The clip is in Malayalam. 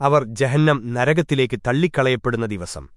അവർ ജഹന്നം നരകത്തിലേക്ക് തള്ളിക്കളയപ്പെടുന്ന ദിവസം.